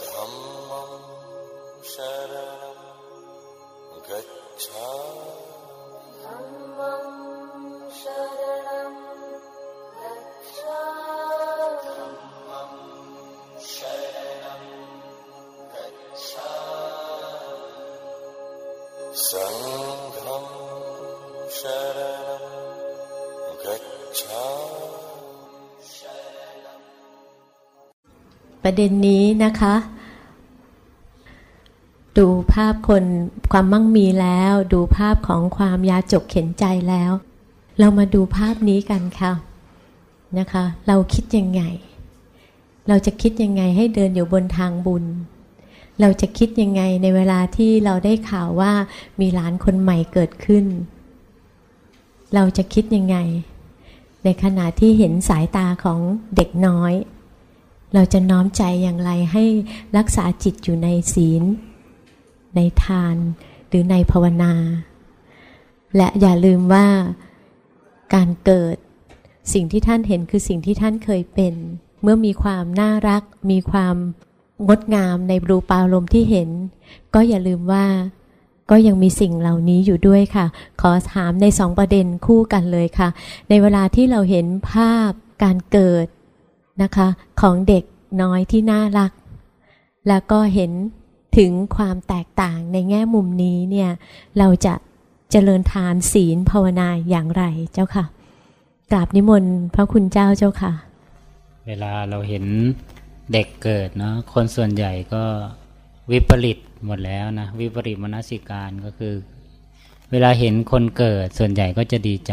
धम्मं शरणं गच्छामि ประเด็นนี้นะคะ ดูภาพคนความมั่งมีแล้ว ดูภาพของความยาจกเข็นใจแล้ว เรามาดูภาพนี้กันค่ะนะคะ เราคิดยังไง เราจะคิดยังไงให้เดินอยู่บนทางบุญ เราจะคิดยังไงในเวลาที่เราได้ข่าวว่ามีหลานคนใหม่เกิดขึ้น เราจะคิดยังไง ในขณะที่เห็นสายตาของเด็กน้อย เราจะน้อมใจอย่างไรให้รักษาจิตอยู่ในศีล ในทานหรือในภาวนา และอย่าลืมว่าการเกิดสิ่งที่ท่านเห็นคือสิ่งที่ท่านเคยเป็น เมื่อมีความน่ารัก มีความงดงามในรูปารมณ์ที่เห็น ก็อย่าลืมว่าก็ยังมีสิ่งเหล่านี้อยู่ด้วยค่ะ ขอถามในสองประเด็นคู่กันเลยค่ะ ในเวลาที่เราเห็นภาพการเกิด นะคะ ของเด็กน้อยที่น่ารัก แล้วก็เห็นถึงความแตกต่างในแง่มุมนี้เนี่ย เราจะเจริญทานศีลภาวนาอย่างไรเจ้าค่ะกราบนิมนต์พระคุณเจ้าเจ้าค่ะ เวลาเราเห็นเด็กเกิดเนาะคนส่วนใหญ่ก็วิปริตหมดแล้วนะ วิปริตมนสิการก็คือ เวลาเห็นคนเกิดส่วนใหญ่ก็จะดีใจ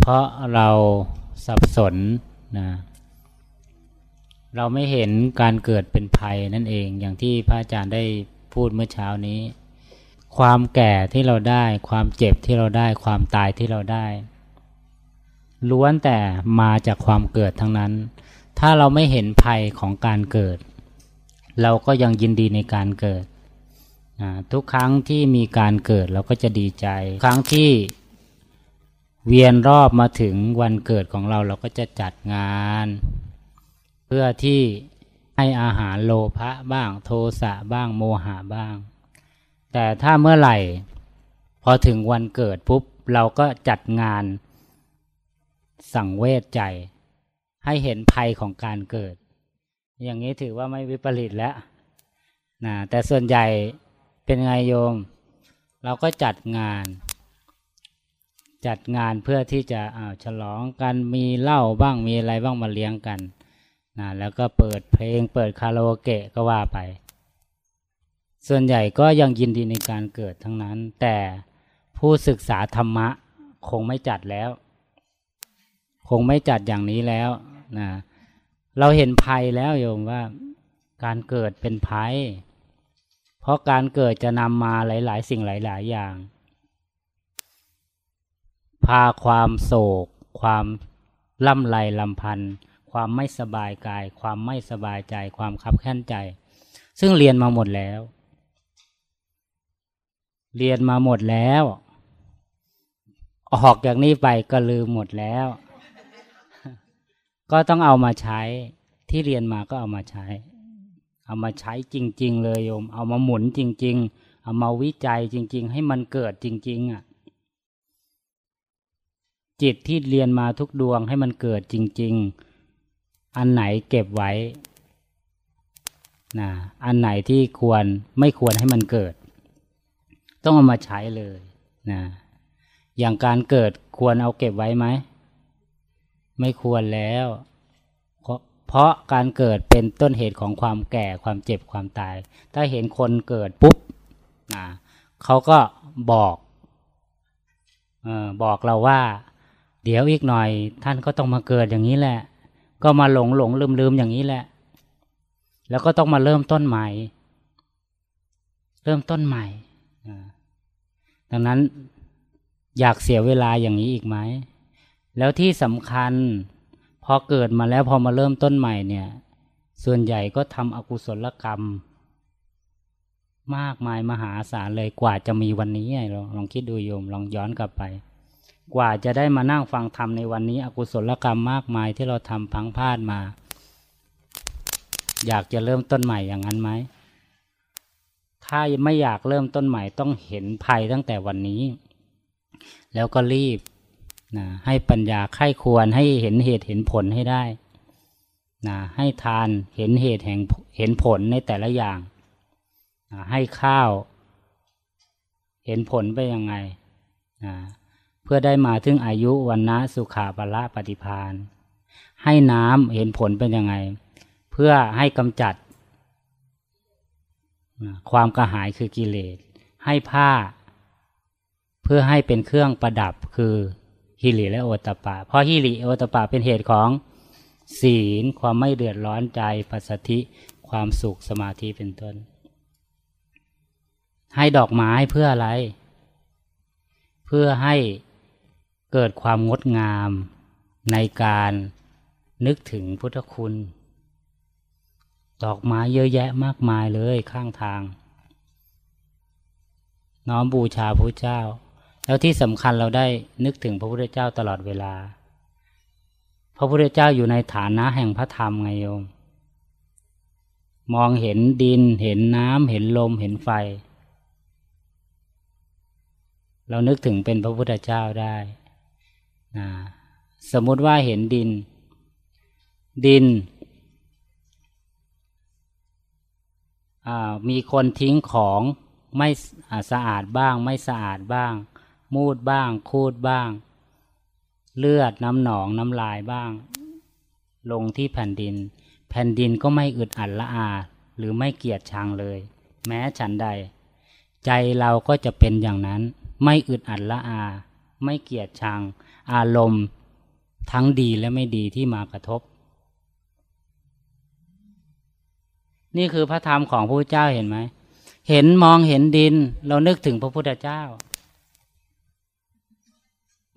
เพราะเราสับสนนะ เราไม่เห็นการเกิดเป็นภัยนั่นเองอย่างที่พระอาจารย์ได้พูดเมื่อเช้านี้ ความแก่ที่เราได้ ความเจ็บที่เราได้ ความตายที่เราได้ ล้วนแต่มาจากความเกิดทั้งนั้น ถ้าเราไม่เห็นภัยของการเกิด เราก็ยังยินดีในการเกิด ทุกครั้งที่มีการเกิดเราก็จะดีใจ ครั้งที่เวียนรอบมาถึงวันเกิดของเราเราก็จะจัดงาน เพื่อที่ให้อาหารโลภะบ้างโทสะบ้างโมหะบ้าง แต่ถ้าเมื่อไหร่ พอถึงวันเกิดปุ๊บ เราก็จัดงานสั่งเวชใจ ให้เห็นภัยของการเกิด อย่างนี้ถือว่าไม่วิปริตแล้วนะแต่ส่วนใหญ่เป็นไงโยม เราก็จัดงาน จัดงานเพื่อที่จะอาฉลองกันมีเหล้าบ้างมีอะไรบ้างมาเลี้ยงกัน นะแล้วก็เปิดเพลง เปิดคาราโอเกะก็ว่าไป ส่วนใหญ่ก็ยังยินดีในการเกิดทั้งนั้น แต่ผู้ศึกษาธรรมะคงไม่จัดแล้ว คงไม่จัดอย่างนี้แล้วนะเราเห็นภัยแล้วโยมว่าการเกิดเป็นภัย เพราะการเกิดจะนำมาหลาย ๆ สิ่งหลาย ๆ อย่าง พาความโศก ความล่ำไรลำพันธ์ ความไม่สบายกาย ความไม่สบายใจ ความคับแค้นใจ ซึ่งเรียนมาหมดแล้ว เรียนมาหมดแล้ว ออกจากนี้ไปก็ลืมหมดแล้ว ก็ต้องเอามาใช้ที่เรียนมาก็เอามาใช้ เอามาใช้จริง ๆ เลยโยม เอามาหมุนจริง ๆ เอามาวิจัยจริง ๆ ให้มันเกิดจริง ๆอะจิตที่เรียนมาทุกดวงให้มันเกิดจริง ๆ อันไหนเก็บไว้นะอันไหนที่ควรไม่ควรให้มันเกิด ต้องเอามาใช้เลยนะอย่างการเกิดควรเอาเก็บไว้ไหม ไม่ควรแล้ว เพราะการเกิดเป็นต้นเหตุของความแก่ความเจ็บความตาย ถ้าเห็นคนเกิดปุ๊บนะเขาก็บอกออบอกเราว่า เดี๋ยวอีกหน่อย ท่านก็ต้องมาเกิดอย่างนี้แหละ ก็มาหลงหลงลืมลืมอย่างนี้แหละ แล้วก็ต้องมาเริ่มต้นใหม่ เริ่มต้นใหม่ ดังนั้นอยากเสียเวลาอย่างนี้อีกไหม แล้วที่สำคัญ พอเกิดมาแล้วพอมาเริ่มต้นใหม่เนี่ย ส่วนใหญ่ก็ทำอกุศลกรรม มากมายมหาศาลเลยกว่าจะมีวันนี้ลองลองคิดดูโยม ลองย้อนกลับไป กว่าจะได้มานั่งฟังธรรมในวันนี้ อกุศลกรรมมากมายที่เราทำพังพลาดมา อยากจะเริ่มต้นใหม่อย่างนั้นไหมถ้าไม่อยากเริ่มต้นใหม่ต้องเห็นภัยตั้งแต่วันนี้ แล้วก็รีบนะให้ปัญญาไข้ควรให้เห็นเหตุเห็นผลให้ได้นะให้ทานเห็นเหตุแห่งเห็นผลในแต่ละอย่างนะให้ข้าว เห็นผลไปยังไงนะ พื่อได้มาถึงอายุวันนะสุขาบละปฏิพานให้น้ำเห็นผลเป็นยังไง เพื่อให้กำจัด ความกระหายคือกิเลส ให้ผ้า เพื่อให้เป็นเครื่องประดับคือฮิริและโอตปะ เพราะฮิริโอตตปะเป็นเหตุของศีล ความไม่เดือดร้อนใจปัสสธิ ความสุขสมาธิเป็นต้น ให้ดอกไม้เพื่ออะไร เพื่อให้ เกิดความงดงามในการนึกถึงพุทธคุณ ดอกไม้เยอะแยะมากมายเลยข้างทาง น้อมบูชาพระเจ้า แล้วที่สำคัญเราได้นึกถึงพระพุทธเจ้าตลอดเวลา พระพุทธเจ้าอยู่ในฐานะแห่งพระธรรมไงโยม มองเห็นดินเห็นน้ำเห็นลมเห็นไฟ เรานึกถึงเป็นพระพุทธเจ้าได้ สมมุติว่าเห็นดิน ดิน มีคนทิ้งของไม่สะอาดบ้าง ไม่สะอาดบ้าง มูดบ้าง คูดบ้าง เลือดน้ำหนองน้ำลายบ้าง ลงที่แผ่นดิน แผ่นดินก็ไม่อึดอัดละอา หรือไม่เกียดชังเลย แม้ฉันใด ใจเราก็จะเป็นอย่างนั้น ไม่อึดอัดละอา ไม่เกียดชัง อารมณ์ทั้งดีและไม่ดีที่มากระทบ นี่คือพระธรรมของพระพุทธเจ้าเห็นไหม เห็นมองเห็นดิน เรานึกถึงพระพุทธเจ้า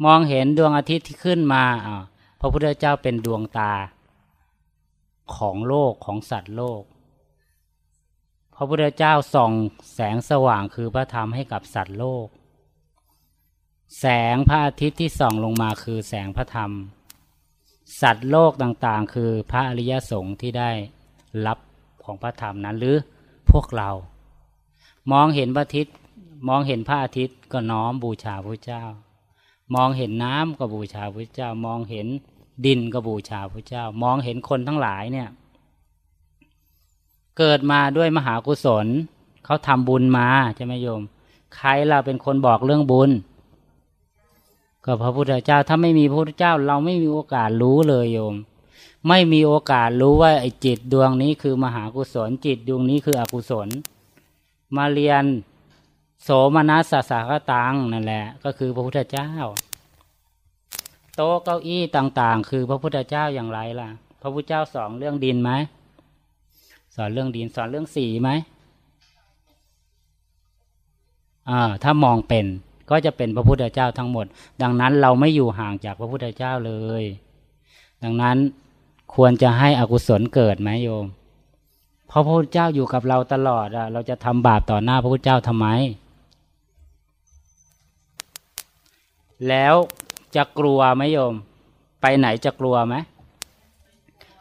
มองเห็นดวงอาทิตย์ที่ขึ้นมาอ่าพระพุทธเจ้าเป็นดวงตาของโลกของสัตว์โลก พระพุทธเจ้าส่องแสงสว่างคือพระธรรมให้กับสัตว์โลก แสงพระอาทิตย์ที่ส่องลงมาคือแสงพระธรรม สัตว์โลกต่างๆ คือพระอริยสงฆ์ที่ได้รับของพระธรรมนั้นหรือพวกเรา มองเห็นพระอาทิตย์มองเห็นพระอาทิตย์ก็น้อมบูชาพระเจ้า มองเห็นน้ำก็บูชาพระเจ้า มองเห็นดินก็บูชาพระเจ้า มองเห็นคนทั้งหลายเนี่ย เกิดมาด้วยมหากุศลเขาทำบุญมาใช่ไหมโยม ใครเราเป็นคนบอกเรื่องบุญ ก็พระพุทธเจ้าถ้าไม่มีพระพุทธเจ้า เราไม่มีโอกาสรู้เลยโยม ไม่มีโอกาสรู้ว่าไอ้จิตดวงนี้คือมหากุศลจิตดวงนี้คืออกุศล มาเรียนโสมนัสสากตังนั่นแหละ ก็คือพระพุทธเจ้า โต๊ะเก้าอี้ต่าง ๆ คือพระพุทธเจ้าอย่างไรล่ะ พระพุทธเจ้าสอนเรื่องดินไหมสอนเรื่องดินสอนเรื่องสีไหมอ่าถ้ามองเป็น ก็จะเป็นพระพุทธเจ้าทั้งหมด ดังนั้นเราไม่อยู่ห่างจากพระพุทธเจ้าเลย ดังนั้นควรจะให้อกุศลเกิดไหมโยมเพราะพระพุทธเจ้าอยู่กับเราตลอดอะเราจะทำบาปต่อหน้าพระพุทธเจ้าทำไม แล้วจะกลัวไหมโยม ไปไหนจะกลัวไหม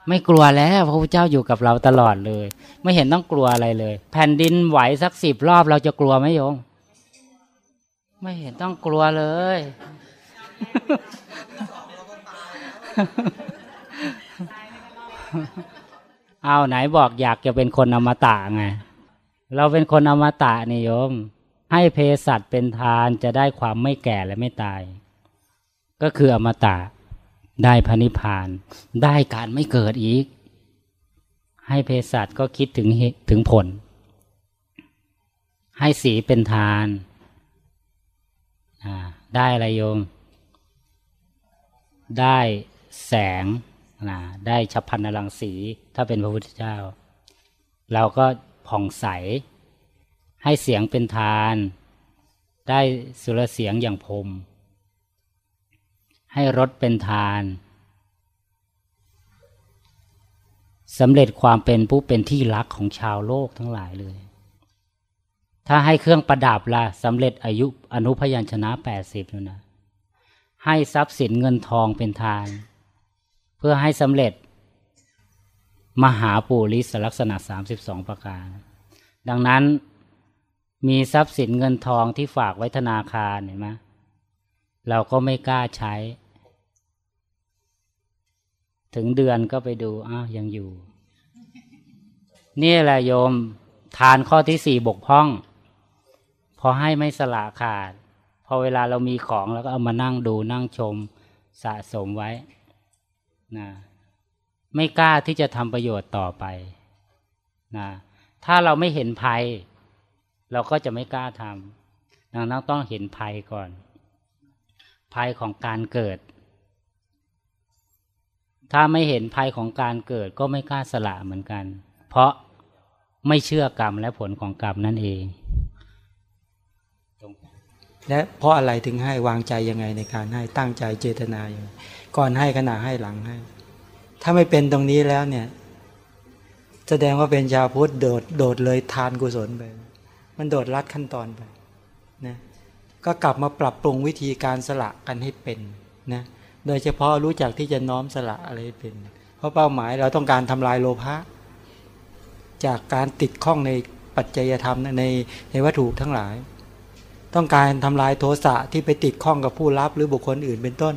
ไม่กลัวแล้วพระพุทธเจ้าอยู่กับเราตลอดเลย ไม่เห็นต้องกลัวอะไรเลย แผ่นดินไหวสักสิบรอบเราจะกลัวไหมโยม ไม่เห็นต้องกลัวเลย เอาไหนบอกอยากจะเป็นคนอมตะไง เราเป็นคนอมตะนี่โยม ให้เพสัตเป็นทานจะได้ความไม่แก่และไม่ตาย ก็คืออมตะ ได้พระนิพพาน ได้การไม่เกิดอีก ให้เพสัตก็คิดถึงถึงผล ให้สีเป็นทาน ได้อะไรโยม ได้แสงนะได้ฉับพันนรังสี ถ้าเป็นพระพุทธเจ้า เราก็ผ่องใส ให้เสียงเป็นทาน ได้สุรเสียงอย่างพรมให้รสเป็นทานสำเร็จความเป็นผู้เป็นที่รักของชาวโลกทั้งหลายเลย ถ้าให้เครื่องประดับล่ะสำเร็จอายุอนุพยัญชนะแปดสิบแล้วนะ ให้ทรัพย์สินเงินทองเป็นทาน เพื่อให้สำเร็จ มหาปุริสลักษณะ32ประการ ดังนั้นมีทรัพย์สินเงินทองที่ฝากไว้ธนาคารเห็นไหมเราก็ไม่กล้าใช้ ถึงเดือนก็ไปดูอ้าวยังอยู่ นี่แหละโยมทานข้อที่สี่บกพร่อง พอให้ไม่สละขาด พอเวลาเรามีของแล้วก็เอามานั่งดูนั่งชมสะสมไว้นะไม่กล้าที่จะทำประโยชน์ต่อไปนะถ้าเราไม่เห็นภัย เราก็จะไม่กล้าทำดังนั้นต้องเห็นภัยก่อน ภัยของการเกิด ถ้าไม่เห็นภัยของการเกิดก็ไม่กล้าสละเหมือนกัน เพราะไม่เชื่อกรรมและผลของกรรมนั่นเอง และเพราะอะไรถึงให้วางใจยังไงในการให้ตั้งใจเจตนาอย่างก่อนให้ขณะให้หลังให้ ถ้าไม่เป็นตรงนี้แล้วเนี่ย แสดงว่าเป็นชาวพุทธโดดโดดเลยทานกุศลไป มันโดดลัดขั้นตอนไปนะก็กลับมาปรับปรุงวิธีการสละกันให้เป็นนะโดยเฉพาะรู้จักที่จะน้อมสละอะไรเป็น เพราะเป้าหมายเราต้องการทำลายโลภะจากการติดข้องในปัจจัยธรรมในในวัตถุทั้งหลาย ต้องการทำลายโทสะที่ไปติดข้องกับผู้รับหรือบุคคลอื่นเป็นต้น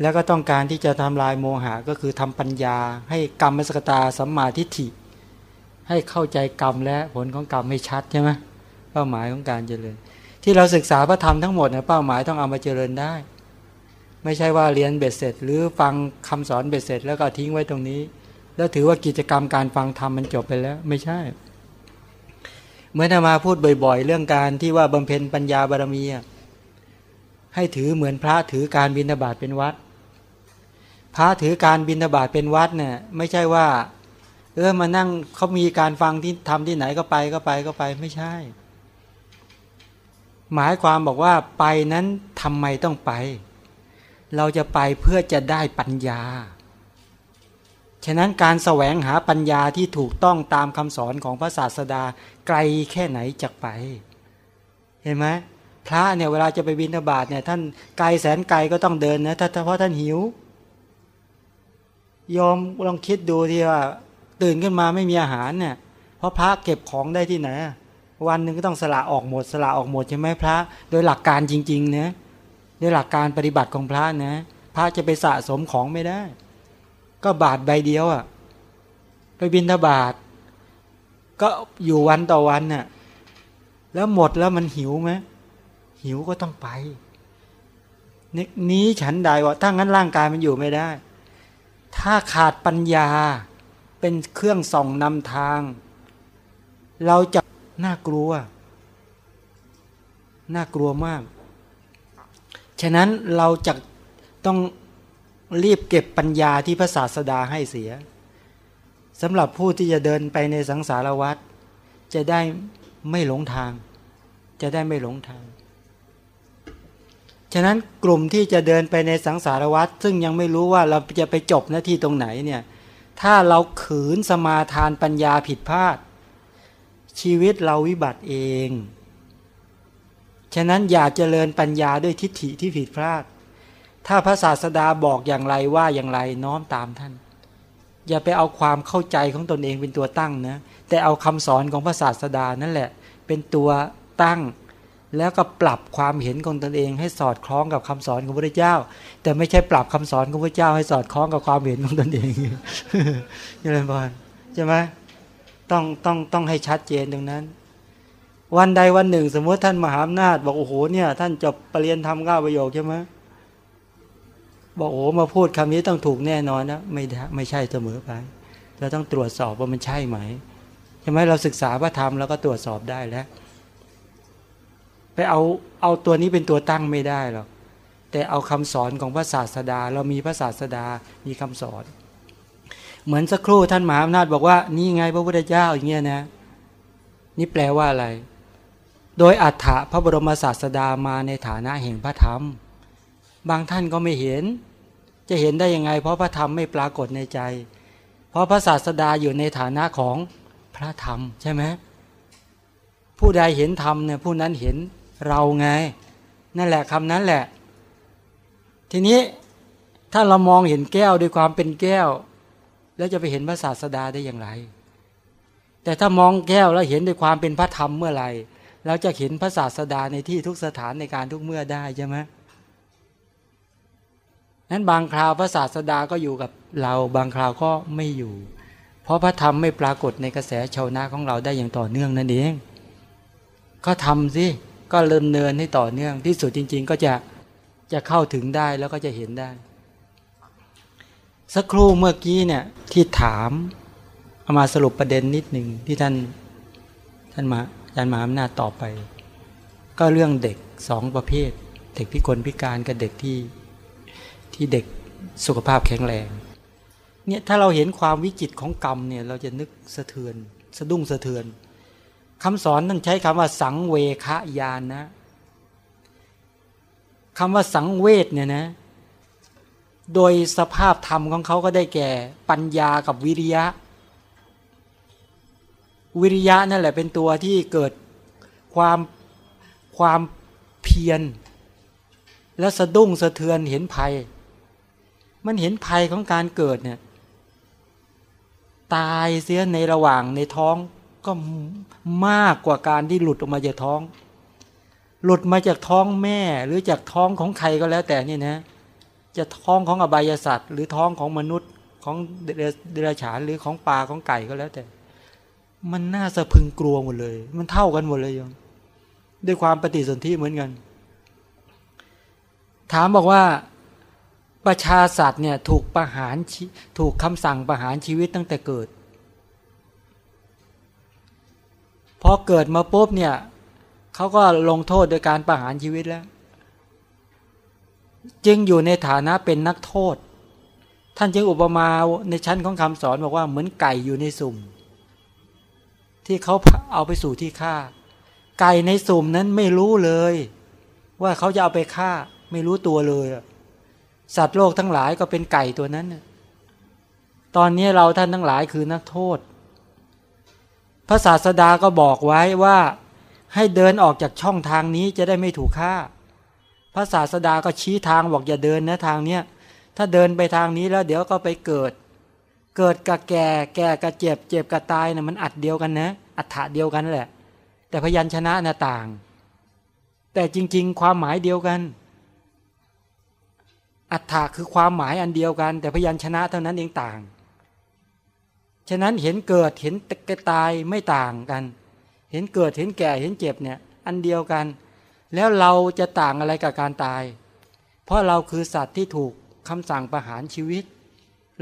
แล้วก็ต้องการที่จะทำลายโมหะก็คือทำปัญญา ให้กรรมสกตาสัมมาทิฏฐิ ให้เข้าใจกรรมและผลของกรรมไม่ชัดใช่ไหมเป้าหมายของการเจริญ ที่เราศึกษาพระธรรมทั้งหมดเนี่ยเป้าหมายต้องเอามาเจริญได้ ไม่ใช่ว่าเรียนเบ็ดเสร็จ หรือฟังคำสอนเบ็ดเสร็จ แล้วก็ทิ้งไว้ตรงนี้ แล้วถือว่ากิจกรรมการฟังธรรมมันจบไปแล้วไม่ใช่ เมื่อนามาพูดบ่อย ๆ เรื่องการที่ว่าบำเพ็ญปัญญาบารมีให้ถือเหมือนพระถือการบิณฑบาตเป็นวัด พระถือการบิณฑบาตเป็นวัดเนี่ยไม่ใช่ว่า เออมานั่งเขามีการฟังที่ทำที่ไหนก็ไปก็ไปก็ไปไม่ใช่ หมายความบอกว่าไปนั้นทำไมต้องไป เราจะไปเพื่อจะได้ปัญญา ฉะนั้นการแสวงหาปัญญาที่ถูกต้องตามคำสอนของพระศาสดา ไกลแค่ไหนจะไป เห็นไหมพระเนี่ยเวลาจะไปบิณฑบาตเนี่ยท่านไกลแสนไกลก็ต้องเดินนะถ้าเพราะท่านหิว ยอมลองคิดดูที่ว่า ตื่นขึ้นมาไม่มีอาหารเนี่ยเพราะพระเก็บของได้ที่ไหนวันหนึ่งก็ต้องสละออกหมดสละออกหมดใช่ไหมพระ โดยหลักการจริงๆนะโดยหลักการปฏิบัติของพระนะพระจะไปสะสมของไม่ได้ ก็บาทใบเดียวอะ่ะไปบินทบาท ก็อยู่วันต่อวันน่ะ แล้วหมดแล้วมันหิวไหมหิวก็ต้องไปนี้ฉันใดว่าถ้างั้นร่างกายมันอยู่ไม่ได้ ถ้าขาดปัญญาเป็นเครื่องส่องนำทาง เราจะน่ากลัว น่ากลัวมาก ฉะนั้นเราจะต้องรีบเก็บปัญญาที่พระศาสดาให้เสีย สำหรับผู้ที่จะเดินไปในสังสารวัฏจะได้ไม่หลงทาง จะได้ไม่หลงทาง ฉะนั้นกลุ่มที่จะเดินไปในสังสารวัฏซึ่งยังไม่รู้ว่าเราจะไปจบหน้าที่ตรงไหนเนี่ยถ้าเราขืนสมาทานปัญญาผิดพลาด ชีวิตเราวิบัติเอง ฉะนั้นอย่าเจริญปัญญาด้วยทิฏฐิที่ผิดพลาด ถ้าพระศาสดาบอกอย่างไรว่าอย่างไรน้อมตามท่าน อย่าไปเอาความเข้าใจของตนเองเป็นตัวตั้งนะ แต่เอาคำสอนของพระศาสดานั่นแหละ เป็นตัวตั้ง แล้วก็ปรับความเห็นของตนเอง ให้สอดคล้องกับคำสอนของพระเจ้า แต่ไม่ใช่ปรับคำสอนของพระเจ้า ให้สอดคล้องกับความเห็นของตนเองยังไงบอลใช่ไหมต้องต้องต้องให้ชัดเจนตรงนั้น วันใดวันหนึ่ง สมมติท่านมหาอำนาจบอกโอ้โหเนี่ย ท่านจบปรริญญาธรรมก้าประโยคใช่ไหม บอกโอ้มาพูดคำนี้ต้องถูกแน่นอนนะไม่ไม่ใช่เสมอไปเราต้องตรวจสอบว่ามันใช่ไหมใช่ไหมเราศึกษาพระธรรมแล้วก็ตรวจสอบได้แล้ว ไปเอาเอาตัวนี้เป็นตัวตั้งไม่ได้หรอกแต่เอาคำสอนของพระศาสดา เรามีพระศาสดามีคำสอน เหมือนสักครู่ท่านมหาอำนาจบอกว่า นี่ไงพระพุทธเจ้าอย่างเงี้ยนะ นี่แปลว่าอะไร โดยอัฏฐะพระบรมศาสดามาในฐานะแห่งพระธรรม บางท่านก็ไม่เห็น จะเห็นได้ยังไง เพราะพระธรรมไม่ปรากฏในใจ เพราะพระศาสดาอยู่ในฐานะของพระธรรมใช่ไหมผู้ใดเห็นธรรมเนี่ยผู้นั้นเห็นเราไง นั่นแหละคำนั้นแหละ ทีนี้ถ้าเรามองเห็นแก้วด้วยความเป็นแก้ว แล้วจะไปเห็นพระศาสดาได้อย่างไร แต่ถ้ามองแก้วแล้วเห็นด้วยความเป็นพระธรรมเมื่อไหร่เราจะเห็นพระศาสดาในที่ทุกสถานในการทุกเมื่อได้ใช่ไหม นั้นบางคราวพระศาสดาก็อยู่กับเราบางคราวก็ไม่อยู่ เพราะพระธรรมไม่ปรากฏในกระแสชาวนาของเราได้อย่างต่อเนื่องนั่นเอง ก็ทำสิก็เริ่มเนินให้ต่อเนื่องที่สุดจริง ๆ ก็จะจะเข้าถึงได้แล้วก็จะเห็นได้ สักครู่เมื่อกี้เนี่ยที่ถามเอามาสรุปประเด็นนิดหนึ่งที่ท่านท่านมาอาจารย์มหาอำนาจต่อไป ก็เรื่องเด็กสองประเภท เด็กพิกลพิการกับเด็กที่ ที่เด็กสุขภาพแข็งแรงเนี่ยถ้าเราเห็นความวิจิตของกรรมเนี่ยเราจะนึกสะเทือน สะดุ้งสะเทือนคำสอนท่านใช้คำว่าสังเวคยานนะคำว่าสังเวชเนี่ยนะโดยสภาพธรรมของเขาก็ได้แก่ปัญญากับวิริยะ วิริยะนั่นแหละเป็นตัวที่เกิดความความเพียร และสะดุ้งสะเทือนเห็นภัย มันเห็นภัยของการเกิดเนี่ย ตายเสียในระหว่างในท้องก็มากกว่าการที่หลุดออกมาจากท้อง หลุดมาจากท้องแม่หรือจากท้องของใครก็แล้วแต่นี่นะ จะท้องของอบายสัตว์ หรือท้องของมนุษย์ของเดรัจฉานหรือของปลาของไก่ก็แล้วแต่ มันน่าสะพึงกลัวหมดเลย มันเท่ากันหมดเลยยังด้วยความปฏิสนธิเหมือนกัน ถามบอกว่า ประชาสัตว์เนี่ยถูกประหารถูกคำสั่งประหารชีวิตตั้งแต่เกิด พอเกิดมาปุ๊บเนี่ยเขาก็ลงโทษโดยการประหารชีวิตแล้ว จึงอยู่ในฐานะเป็นนักโทษ ท่านจึงอุปมาในชั้นของคำสอนบอกว่าเหมือนไก่อยู่ในสุ่ม ที่เขาเอาไปสู่ที่ฆ่า ไก่ในสุ่มนั้นไม่รู้เลย ว่าเขาจะเอาไปฆ่า ไม่รู้ตัวเลย สัตว์โลกทั้งหลายก็เป็นไก่ตัวนั้น ตอนนี้เราท่านทั้งหลายคือนักโทษ พระศาสดาก็บอกไว้ว่าให้เดินออกจากช่องทางนี้จะได้ไม่ถูกฆ่า พระศาสดาก็ชี้ทางบอกอย่าเดินนะทางเนี้ย ถ้าเดินไปทางนี้แล้วเดี๋ยวก็ไปเกิด เกิดกับแก่ แก่กับเจ็บ เจ็บกับตายนะ่ะมันอัดเดียวกันนะ อัฐะเดียวกันแหละ แต่พยัญชนะน่ะต่าง แต่จริง ๆ ความหมายเดียวกัน อัฐะคือความหมายอันเดียวกัน แต่พยัญชนะเท่านั้นเองต่าง ฉะนั้นเห็นเกิดเห็นตายไม่ต่างกัน เห็นเกิดเห็นแก่เห็นเจ็บเนี่ยอันเดียวกัน แล้วเราจะต่างอะไรกับการตาย เพราะเราคือสัตว์ที่ถูกคำสั่งประหารชีวิต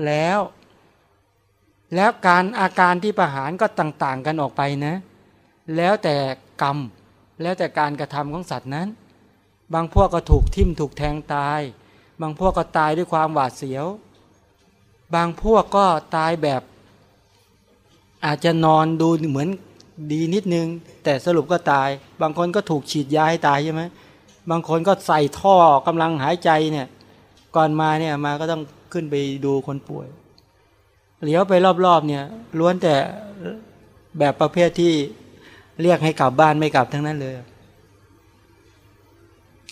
แล้ว แล้วการอาการที่ประหารก็ต่างๆกันออกไปนะ แล้วแต่กรรม แล้วแต่การกระทำของสัตว์นั้น บางพวกก็ถูกทิ่มถูกแทงตาย บางพวกก็ตายด้วยความหวาดเสียว บางพวกก็ตายแบบ อาจจะนอนดูเหมือนดีนิดนึง แต่สรุปก็ตาย บางคนก็ถูกฉีดยาให้ตายใช่ไหมบางคนก็ใส่ท่อกำลังหายใจเนี่ย ก่อนมาเนี่ยมาก็ต้องขึ้นไปดูคนป่วยเหลียวไปรอบๆเนี่ยล้วนแต่แบบประเภทที่เรียกให้กลับบ้านไม่กลับทั้งนั้นเลย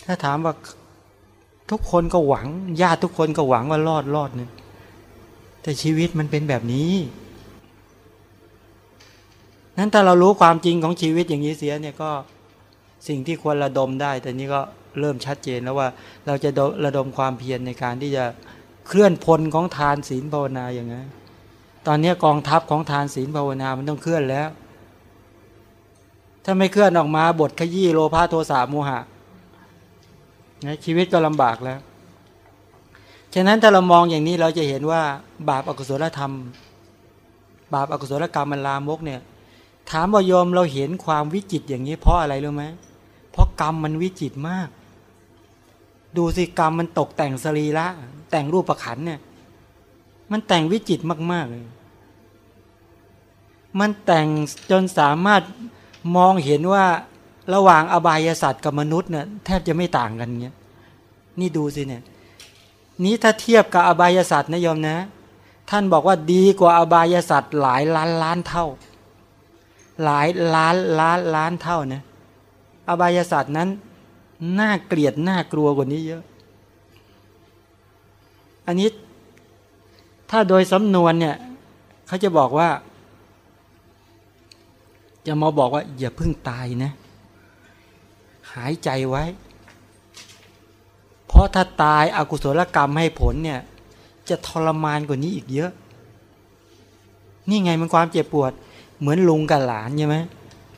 ถ้าถามว่า ทุกคนก็หวังญาติทุกคนก็หวังว่ารอดรอดเนี่ยแต่ชีวิตมันเป็นแบบนี้ นั้นถ้าเรารู้ความจริงของชีวิตอย่างนี้เสียเนี่ยก็สิ่งที่ควรระดมได้ แต่นี้ก็เริ่มชัดเจนแล้วว่าเราจะระดมความเพียรในการที่จะเคลื่อนพลของทานศีลภาวนาอย่างไงตอนนี้กองทัพของทานศีลภาวนามันต้องเคลื่อนแล้ว ถ้าไม่เคลื่อนออกมาบทขยี้โลภะโทสะโมหะ ชีวิตก็ลำบากแล้ว ฉะนั้นถ้าเรามองอย่างนี้เราจะเห็นว่า บาปอกุศลธรรม บาปอกุศลกรรมมันลามกเนี่ย ถามว่ายอมเราเห็นความวิจิตอย่างนี้ เพราะอะไรรู้ไหมเพราะกรรมมันวิจิตมาก ดูสิกรรมมันตกแต่งสรีระแต่งรูปประขันเนี่ย มันแต่งวิจิตมาก ๆเลย มันแต่งจนสามารถมองเห็นว่า ระหว่างอบายสัตว์กับมนุษย์เนี่ยแทบจะไม่ต่างกันเงี้ยนี่ดูสิเนี่ย นี้ถ้าเทียบกับอบายสัตว์นะโยมนะ ท่านบอกว่าดีกว่าอบายสัตว์หลายล้านล้านเท่า หลายล้านล้านล้านเท่านะอบายศาสตร์นั้นน่าเกลียดน่ากลัวกว่านี้เยอะ อันนี้ถ้าโดยสำนวนเนี่ยเขาจะบอกว่า จะมาบอกว่าอย่าเพิ่งตายนะ หายใจไว้ เพราะถ้าตายอากุศลกรรมให้ผลเนี่ย จะทรมานกว่านี้อีกเยอะ นี่ไงมันความเจ็บปวด เหมือนลุงกับหลานใช่ไหม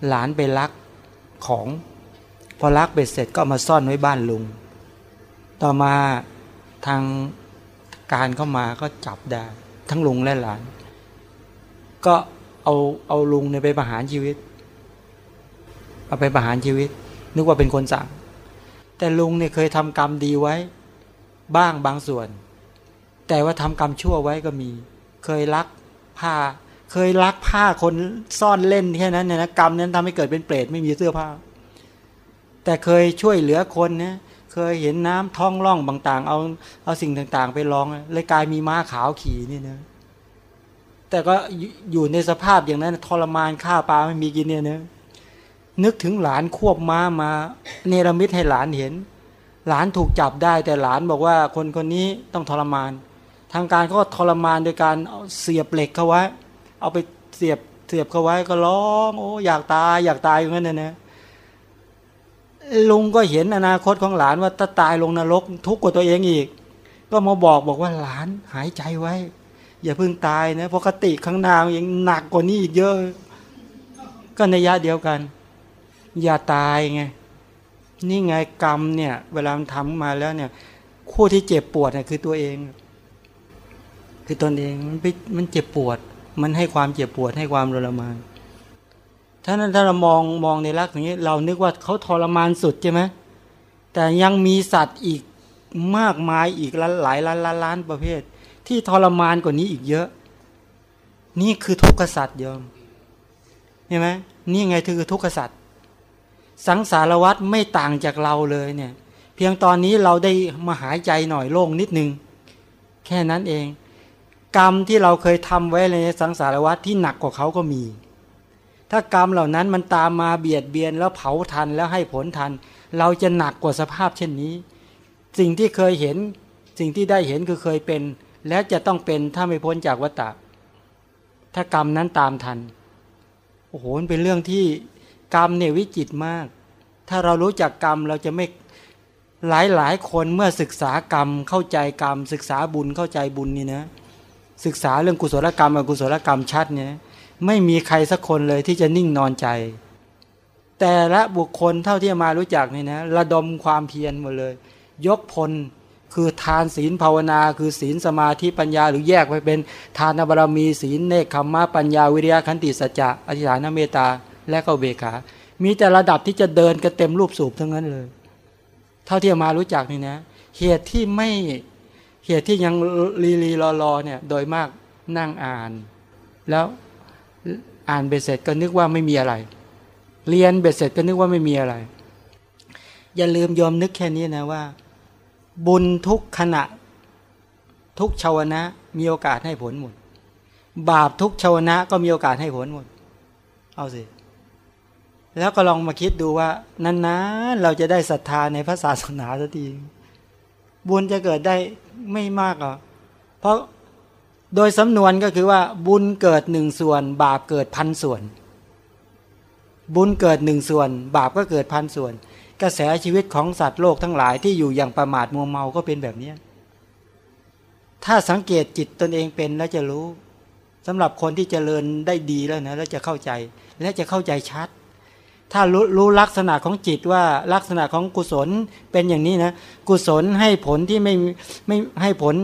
หลานไปลักของ พอลักเบ็ดเสร็จก็มาซ่อนไว้บ้านลุง ต่อมาทางการเข้ามาก็จับได้ ทั้งลุงและหลาน ก็เอาเอาลุงเนี่ยไปประหารชีวิต เอาไปประหารชีวิต นึกว่าเป็นคนสั่ง แต่ลุงเนี่ยเคยทำกรรมดีไว้บ้างบางส่วน แต่ว่าทำกรรมชั่วไว้ก็มี เคยลักผ้า เคยลักผ้าคนซ่อนเล่นแค่นั้นเนี่ยนะกรรมนั้นทำให้เกิดเป็นเปรตไม่มีเสื้อผ้า แต่เคยช่วยเหลือคนนะเคยเห็นน้ำท้องร่องบางต่างเอาเอาสิ่งต่างๆ ไปลองเลยกลายมีม้าขาวขี่นี่นะแต่ก็อยู่ในสภาพอย่างนั้นทรมานฆ่าปลาไม่มีกินเนี่ยนะ นึกถึงหลานควบม้ามา เนรมิตให้หลานเห็น หลานถูกจับได้ แต่หลานบอกว่าคนคนนี้ต้องทรมาน ทางการก็ทรมานโดยการเอาเสียบเหล็กเข้าไว้ เอาไปเสียบเสียบเข้าไว้ก็ร้องโอ้อยากตายอยากตายอย่างนั้นนะนะลุงก็เห็นอนาคตของหลานว่าถ้าตายลงนรก ทุกข์กว่าตัวเองอีก ก็มาบอกบอกว่าหลานหายใจไว้ อย่าเพิ่งตายนะเพราะคติข้างหน้ายังหนักกว่านี้อีกเยอะ ก็ในยะเดียวกัน อย่าตายไง นี่ไงกรรมเนี่ย เวลามันทำมาแล้วเนี่ยคู่ที่เจ็บปวดเนี่ยคือตัวเอง คือตนเองมันไปมันเจ็บปวด มันให้ความเจ็บปวดให้ความทรมานถ้านั้นถ้าเรามองมองในลักษณะนี้ เรานึกว่าเขาทรมานสุดใช่ไหมแต่ยังมีสัตว์อีกมากมายอีกหลายล้านล้านล้านประเภท ที่ทรมานกว่านี้อีกเยอะ นี่คือทุกขสัตว์ยอมเห็นไหมนี่ไงคือทุกขสัตว์ สังสารวัตรไม่ต่างจากเราเลยเนี่ยเพียงตอนนี้เราได้มาหายใจหน่อยโล่งนิดนึง แค่นั้นเอง กรรมที่เราเคยทำไว้ในสังสารวัตรที่หนักกว่าเขาก็มี ถ้ากรรมเหล่านั้นมันตามมาเบียดเบียนแล้วเผาทันแล้วให้ผลทัน เราจะหนักกว่าสภาพเช่นนี้ สิ่งที่เคยเห็นสิ่งที่ได้เห็นคือเคยเป็น และจะต้องเป็นถ้าไม่พ้นจากวัฏฏะถ้ากรรมนั้นตามทันโอ้โหเป็นเรื่องที่ กรรมเนี่ยวิจิตมาก ถ้าเรารู้จักกรรมเราจะไม่หลายหลายคนเมื่อศึกษากรรมเข้าใจกรรม ศึกษาบุญเข้าใจบุญนี่นะ ศึกษาเรื่องกุศลกรรมอกุศลกรรมชัดเนี่ยไม่มีใครสักคนเลยที่จะนิ่งนอนใจ แต่ละบุคคลเท่าที่มารู้จักนี่นะระดมความเพียรหมดเลย ยกพลคือทานศีลภาวนา คือศีลสมาธิปัญญา หรือแยกไปเป็นทานบารมีศีลเนคขมมะปัญญาวิริยะขันติสัจจะอธิษฐานเมตตา และก็เบขา มีแต่ระดับที่จะเดินกันเต็มรูปสูบทั้งนั้นเลย เท่าที่มารู้จักนี่นะ เหตุที่ไม่เหตุที่ยังลีลีรอรอเนี่ยโดยมากนั่งอ่าน แล้วอ่านเบ็ดเสร็จก็นึกว่าไม่มีอะไร เรียนเบ็ดเสร็จก็นึกว่าไม่มีอะไร อย่าลืมยอมนึกแค่นี้นะว่า บุญทุกขณะ ทุกชาวนะ มีโอกาสให้ผลหมดบาปทุกชาวนะก็มีโอกาสให้ผลหมด เอาสิ แล้วก็ลองมาคิดดูว่านานๆเราจะได้ศรัทธาในพระศาสนาสักทีบุญจะเกิดได้ไม่มากหรอเพราะโดยสำนวนก็คือว่า บุญเกิดหนึ่งส่วน บาปเกิดพันส่วน บุญเกิดหนึ่งส่วน บาปก็เกิดพันส่วน กระแสชีวิตของสัตว์โลกทั้งหลายที่อยู่อย่างประมาทมัวเมาก็เป็นแบบนี้ถ้าสังเกตจิตตนเองเป็นแล้วจะรู้สำหรับคนที่จเจริญได้ดีแล้วนะแล้วจะเข้าใจและจะเข้าใจชัด ถ้ารู้รู้ลักษณะของจิตว่าลักษณะของกุศลเป็นอย่างนี้นะกุศลให้ผลที่ไม่ไม่ให้ผล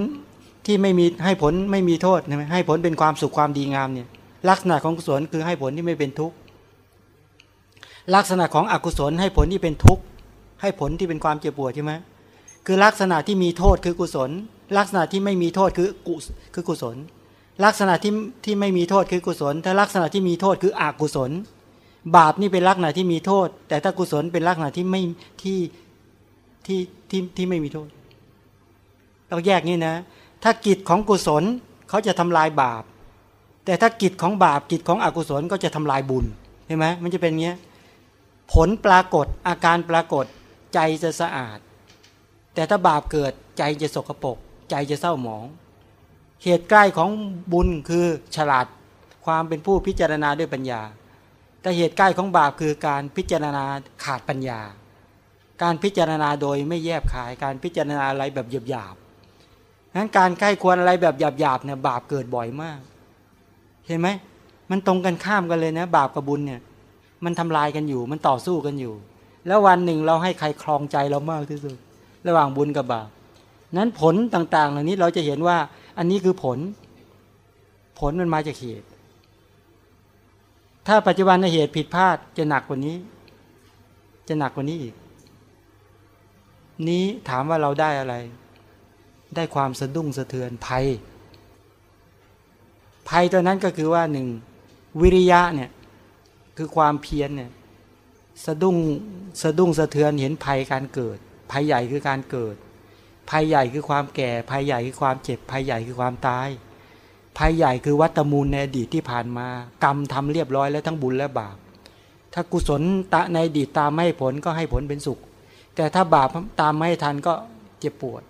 ที่ไม่มีให้ผลไม่มีโทษใช่ไหมให้ผลเป็นความสุขความดีงามเนี่ยลักษณะของกุศลคือให้ผลที่ไม่เป็นทุกข์ลักษณะของอกุศลให้ผลที่เป็นทุกข์ให้ผลที่เป็นความเจ็บปวดใช่ไหมคือลักษณะที่มีโทษคือกุศล ลักษณะที่ไม่มีโทษคือกุคือกุศล ลักษณะที่ที่ไม่มีโทษคือกุศล ถ้าลักษณะที่มีโทษคืออกุศล บาปนี่เป็นลักษณะที่มีโทษ แต่ถ้ากุศลเป็นลักษณะที่ไม่ที่ที่ที่ที่ไม่มีโทษ เราแยกนี่นะ ถ้ากิจของกุศลเขาจะทำลายบาป แต่ถ้ากิจของบาปกิจของอกุศลก็จะทำลายบุญเห็นไหมมันจะเป็นเงี้ยผลปรากฏอาการปรากฏใจจะสะอาด แต่ถ้าบาปเกิดใจจะสกปรกใจจะเศร้าหมอง เหตุใกล้ของบุญคือฉลาดความเป็นผู้พิจารณาด้วยปัญญา แต่เหตุใกล้ของบาปคือการพิจารณาขาดปัญญา การพิจารณาโดยไม่แยบคาย การพิจารณาอะไรแบบหยาบๆนั้นการใกล้ควรอะไรแบบหยาบๆเนี่ยบาปเกิดบ่อยมาก เห็นไหมมันตรงกันข้ามกันเลยนะ บาปกับบุญเนี่ย มันทำลายกันอยู่ มันต่อสู้กันอยู่ แล้ววันหนึ่งเราให้ใครครองใจเรามากที่สุด ระหว่างบุญกับบาปนั้นผลต่างๆ เหล่านี้เราจะเห็นว่า อันนี้คือผล ผลมันมาจากเหตุ ถ้าปัจจุบันเหตุผิดพลาดจะหนักกว่านี้ จะหนักกว่านี้อีก นี้ถามว่าเราได้อะไร ได้ความสะดุ้งสะเทือนภัย ภัยตัวนั้นก็คือว่าหนึ่งวิริยะเนี่ยคือความเพียรเนี่ยสะดุ้งสะดุ้งสะเทือนเห็นภัยการเกิด ภัยใหญ่คือการเกิด ภัยใหญ่คือความแก่ ภัยใหญ่คือความเจ็บ ภัยใหญ่คือความตาย ภัยใหญ่คือวัตมูลในอดีตที่ผ่านมา กรรมทำเรียบร้อยแล้วทั้งบุญและบาป ถ้ากุศลตะในอดีตตามไม่ให้ผลก็ให้ผลเป็นสุข แต่ถ้าบาปตามไม่ทันก็เจ็บปวด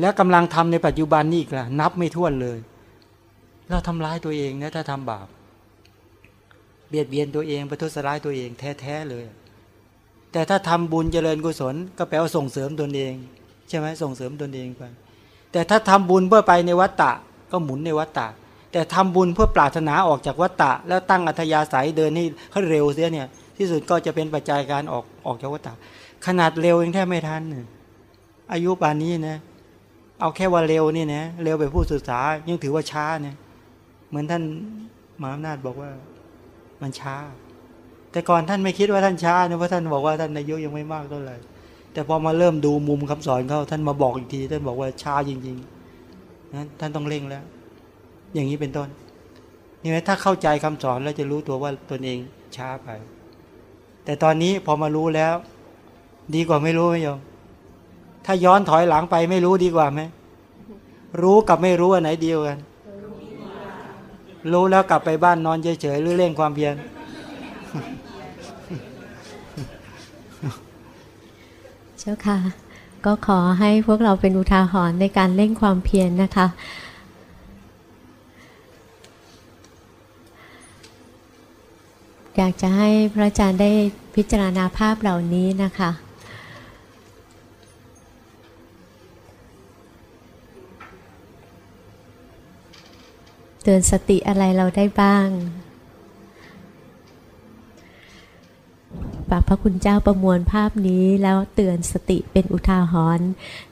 แล้วกำลังทำในปัจจุบันนี่อีกล่ะนับไม่ถ้วนเลย เราทำร้ายตัวเองนะถ้าทำบาป เบียดเบียนตัวเองประทุษร้ายตัวเองแท้ๆเลย แต่ถ้าทำบุญเจริญกุศล ก็แปลว่าส่งเสริมตนเอง ใช่ไหมส่งเสริมตนเองไปแต่ถ้าทำบุญเพื่อไปในวัฏฏะ ก็หมุนในวัฏฏะแต่ทำบุญเพื่อปรารถนาออกจากวัฏฏะแล้วตั้งอัธยาศัยเดินให้ให้เร็วเสียเนี่ย ที่สุดก็จะเป็นปัจจัยการออกออกจากวัฏฏะขนาดเร็วยังแทบไม่ทันอายุป่านนี้นะเอาแค่ว่าเร็วนี่นะเร็วไปผู้ศึกษายังถือว่าช้าเนี่ยเหมือนท่านมหาอำนาจบอกว่ามันช้า แต่ก่อนท่านไม่คิดว่าท่านช้านะเพราะท่านบอกว่าท่านอายุยังไม่มากเท่าไหร่แต่พอมาเริ่มดูมุมคำสอนเขาท่านมาบอกอีกที ท่านบอกว่าช้าจริง ๆ นั้นท่านต้องเร่งแล้ว อย่างนี้เป็นต้นนี่ไหมถ้าเข้าใจคำสอนแล้วจะรู้ตัวว่าตนเองช้าไป แต่ตอนนี้พอมารู้แล้ว ดีกว่าไม่รู้ไหมโยมถ้าย้อนถอยหลังไปไม่รู้ดีกว่าไหมรู้กับไม่รู้อันไหนเดียวกัน รู้แล้วกลับไปบ้านนอนเฉยๆหรือเร่งความเพียรเจ้าค่ะ ก็ขอให้พวกเราเป็นอุทาหรณ์ในการเร่งความเพียรนนะคะ อยากจะให้พระอาจารย์ได้พิจารณาภาพเหล่านี้นะคะเตือนสติอะไรเราได้บ้าง ฝากพระคุณเจ้าประมวลภาพนี้แล้วเตือนสติเป็นอุทาหรณ์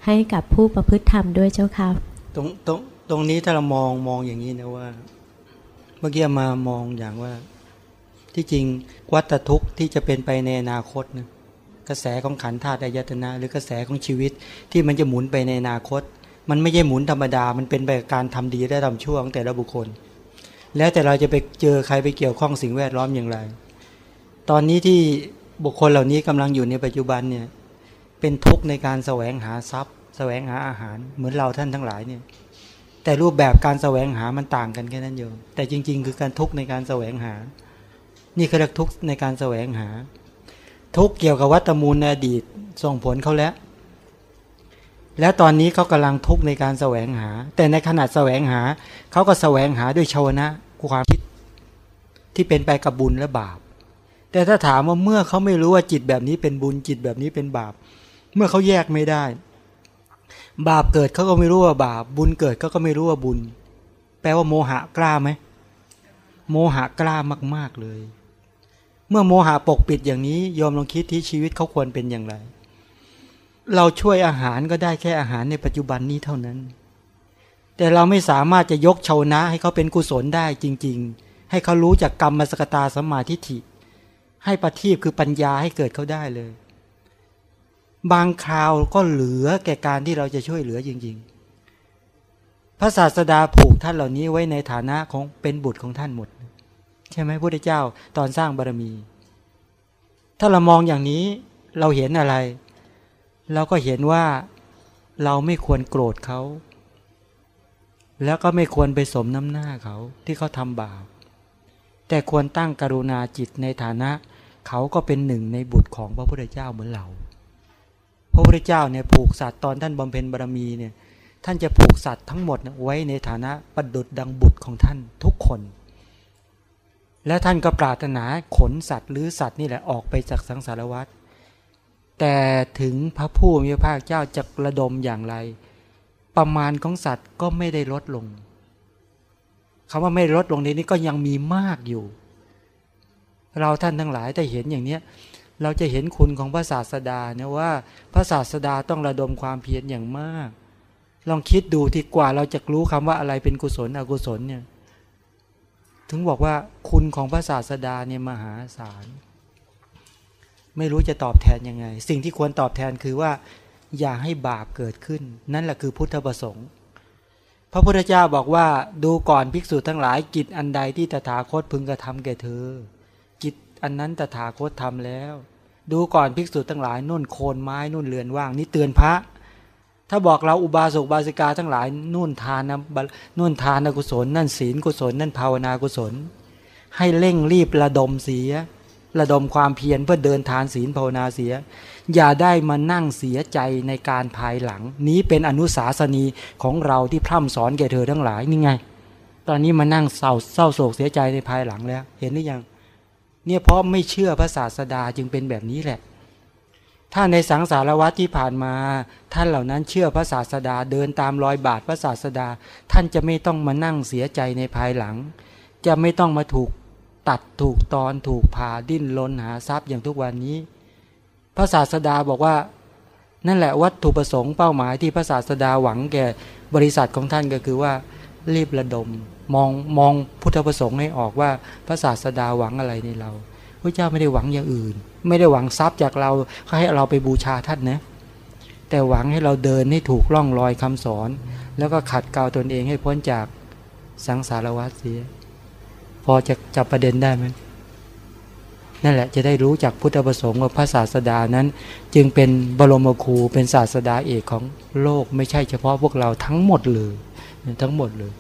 ให้กับผู้ประพฤติธรรมด้วยเจ้าค่ะตรงตรงตรงนี้ถ้าเรามองมองอย่างนี้นะว่า เมื่อกี้มามองอย่างว่า ที่จริงวัตทุกข์ที่จะเป็นไปในอนาคตนะกระแสของขันธ์ธาตุอายตนะ หรือกระแสของชีวิตที่มันจะหมุนไปในอนาคต มันไม่ใช่หมุนธรรมดา มันเป็นไปกับการทำดีและทำชั่วของแต่ละบุคคล แล้วแต่เราจะไปเจอใครไปเกี่ยวข้องสิ่งแวดล้อมอย่างไร ตอนนี้ที่บุคคลเหล่านี้กำลังอยู่ในปัจจุบันเนี่ย เป็นทุกข์ในการแสวงหาทรัพย์ แสวงหาอาหาร เหมือนเราท่านทั้งหลายเนี่ย แต่รูปแบบการแสวงหามันต่างกันแค่นั้นโยมแต่จริง ๆ คือการทุกข์ในการแสวงหา นี่คือทุกข์ในการแสวงหา ทุกข์เกี่ยวกับวัตมูลในอดีตส่งผลเขาแล้ว แล้วตอนนี้เขากำลังทุกข์ในการแสวงหา แต่ในขนาดแสวงหาเขาก็แสวงหาด้วยชาวนะความคิดที่เป็นไปกับบุญและบาป แต่ถ้าถามว่าเมื่อเขาไม่รู้ว่าจิตแบบนี้เป็นบุญจิตแบบนี้เป็นบาป เมื่อเขาแยกไม่ได้ บาปเกิดเขาก็ไม่รู้ว่าบาป บุญเกิดเขาก็ไม่รู้ว่าบุญ แปลว่าโมหะกล้าไหมโมหะกล้ามาก ๆเลย เมื่อโมหะปกปิดอย่างนี้ยอมลองคิดที่ชีวิตเขาควรเป็นอย่างไร เราช่วยอาหารก็ได้แค่อาหารในปัจจุบันนี้เท่านั้น แต่เราไม่สามารถจะยกชาวนะให้เขาเป็นกุศลได้จริง ๆ ให้เขารู้จากกรรมมสกตาสมาทิฏฐิ ให้ปฏิบคือปัญญาให้เกิดเขาได้เลย บางคราวก็เหลือแก่การที่เราจะช่วยเหลือจริง ๆ พระศาสดาผูกท่านเหล่านี้ไว้ในฐานะของเป็นบุตรของท่านหมด ใช่ไหมพระพุทธเจ้าตอนสร้างบารมี ถ้าเรามองอย่างนี้เราเห็นอะไร เราก็เห็นว่าเราไม่ควรโกรธเขา แล้วก็ไม่ควรไปสมน้ำหน้าเขาที่เขาทำบาปแต่ควรตั้งกรุณาจิตในฐานะ เขาก็เป็นหนึ่งในบุตรของพระพุทธเจ้าเหมือนเรา พระพุทธเจ้าเนี่ยผูกสัตว์ตอนท่านบำเพ็ญบารมีเนี่ยท่านจะผูกสัตว์ทั้งหมดไว้ในฐานะประดุดดังบุตรของท่านทุกคน และท่านก็ปรารถนาขนสัตว์หรือสัตว์นี่แหละออกไปจากสังสารวัฏแต่ถึงพระผู้มีพระภาคเจ้าจะระดมอย่างไร ประมาณของสัตว์ก็ไม่ได้ลดลงคำว่าไม่ลดลงในนี้ก็ยังมีมากอยู่ เราท่านทั้งหลายแต่เห็นอย่างเนี้ยเราจะเห็นคุณของพระศาสดาเนี่ยว่าพระศาสดาต้องระดมความเพียรอย่างมาก ลองคิดดูที่กว่าเราจะรู้คำว่าอะไรเป็นกุศลอกุศลเนี่ยถึงบอกว่าคุณของพระศาสดาเนี่ยมหาศาลไม่รู้จะตอบแทนยังไง สิ่งที่ควรตอบแทนคือว่า อย่าให้บาปเกิดขึ้น นั่นแหละคือพุทธประสงค์ พระพุทธเจ้าบอกว่าดูก่อนภิกษุทั้งหลายกิจอันใดที่ตถาคตพึงกระทำแก่เธอ อันนั้นตถาคตทำแล้ว ดูก่อนภิกษุทั้งหลายนุ่นโคนไม้นุ่นเรือนว่าง นี่เตือนพระ ถ้าบอกเราอุบาสกบาสิกาทั้งหลายนุ่นทานนะนุ่นทานกุศล นั่นศีลกุศล นั่นภาวนากุศล ให้เร่งรีบระดมเสีย ระดมความเพียรเพื่อเดินทานศีลภาวนาเสีย อย่าได้มานั่งเสียใจในการภายหลัง นี้เป็นอนุสาสนีของเราที่พร่ำสอนแก่เธอทั้งหลายนี่ไง ตอนนี้มานั่งเศร้าเศร้าโศกเสียใจในภายหลังแล้ว เห็นหรือยัง เนี่ยเพราะไม่เชื่อพระศาสดาจึงเป็นแบบนี้แหละ ถ้าในสังสารวัตที่ผ่านมา ท่านเหล่านั้นเชื่อพระศาสดาเดินตามรอยบาทพระศาสดา ท่านจะไม่ต้องมานั่งเสียใจในภายหลัง จะไม่ต้องมาถูกตัดถูกตอนถูกผ่าดิ้นรนหาทรัพย์อย่างทุกวันนี้ พระศาสดาบอกว่านั่นแหละวัตถุประสงค์เป้าหมายที่พระศาสดาหวังแก่บริษัทของท่านก็คือว่ารีบระดม มองมองพุทธประสงค์ให้ออกว่าพระศาสดาหวังอะไรในเราพระเจ้าไม่ได้หวังอย่างอื่น ไม่ได้หวังทรัพย์จากเราให้เราไปบูชาท่านนะแต่หวังให้เราเดินให้ถูกล่องรอยคำสอน แล้วก็ขัดเกลาตนเองให้พ้นจากสังสารวัฏเสีย พอจะจับประเด็นได้ไหมนั่นแหละจะได้รู้จากพุทธประสงค์ว่าพระศาสดานั้น จึงเป็นบรมครูเป็นศาสดาเอกของโลกไม่ใช่เฉพาะพวกเราทั้งหมดเลยทั้งหมดเลย